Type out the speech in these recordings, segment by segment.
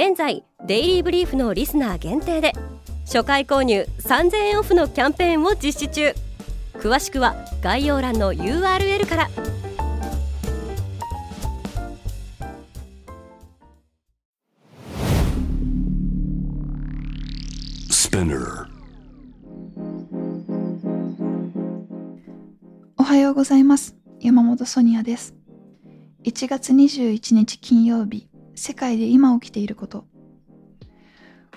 現在デイリーブリーフのリスナー限定で初回購入3000円オフのキャンペーンを実施中。詳しくは概要欄の URL から。おはようございます。山本ソニアです。1月21日金曜日世界で今起きていること。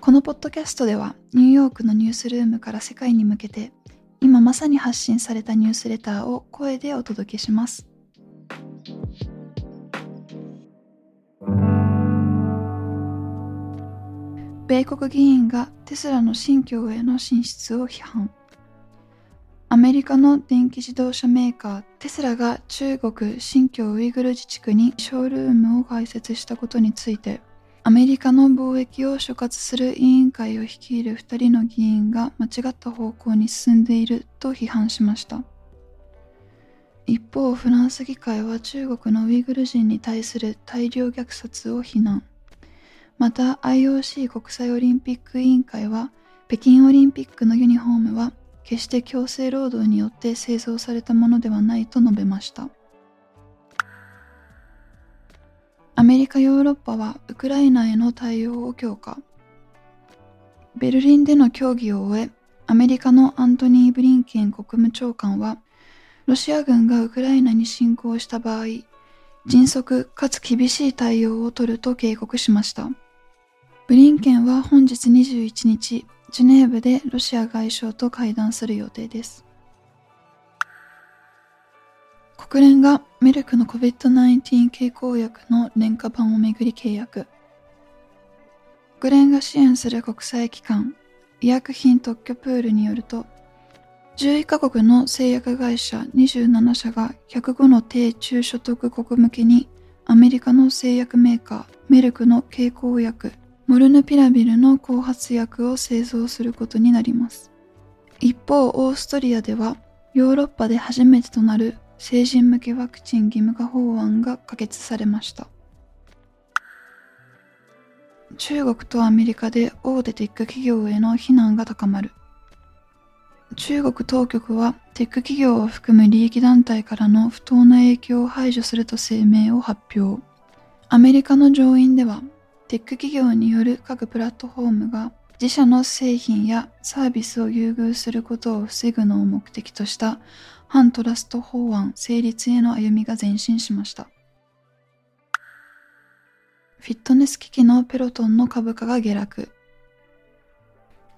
このポッドキャストではニューヨークのニュースルームから世界に向けて今まさに発信されたニュースレターを声でお届けします。米国議員がテスラの新疆への進出を批判。メリカの電気自動車メーカーテスラが中国新疆ウイグル自治区にショールームを開設したことについてアメリカの貿易を所轄する委員会を率いる2人の議員が間違った方向に進んでいると批判しました。一方フランス議会は中国のウイグル人に対する大量虐殺を非難。また IOC 国際オリンピック委員会は北京オリンピックのユニフォームは決して強制労働によって製造されたものではないと述べました。アメリカ・ヨーロッパはウクライナへの対応を強化。ベルリンでの協議を終えアメリカのアントニー・ブリンケン国務長官はロシア軍がウクライナに侵攻した場合迅速かつ厳しい対応を取ると警告しました。ブリンケンは本日21日ジュネーブでロシア外相と会談する予定です。国連がメルクの COVID-19 経口薬の廉価版をめぐり契約。国連が支援する国際機関、医薬品特許プールによると、11カ国の製薬会社27社が105の低中所得国向けにアメリカの製薬メーカーメルクの経口薬モルヌピラビルの後発薬を製造することになります。一方、オーストリアではヨーロッパで初めてとなる成人向けワクチン義務化法案が可決されました。中国とアメリカで大手テック企業への非難が高まる。中国当局はテック企業を含む利益団体からの不当な影響を排除すると声明を発表。アメリカの上院ではテック企業による各プラットフォームが自社の製品やサービスを優遇することを防ぐのを目的とした反トラスト法案成立への歩みが前進しました。フィットネス機器のペロトンの株価が下落。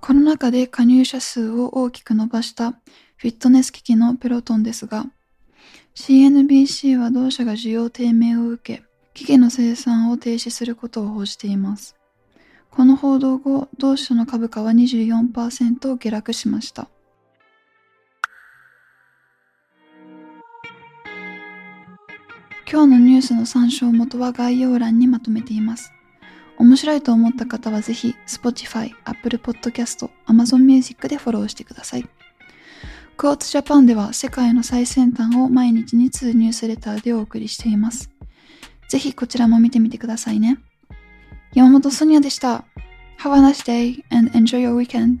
コロナ禍で加入者数を大きく伸ばしたフィットネス機器のペロトンですが、CNBC は同社が需要低迷を受け、機器の生産を停止することを報じています。この報道後、同社の株価は24%下落しました。今日のニュースの参照元は概要欄にまとめています。面白いと思った方はぜひ Spotify、Apple Podcast、Amazon Music でフォローしてください。クォーツジャパンでは世界の最先端を毎日2通ニュースレターでお送りしています。ぜひこちらも見てみてくださいね。山本ソニアでした。Have a nice day and enjoy your weekend.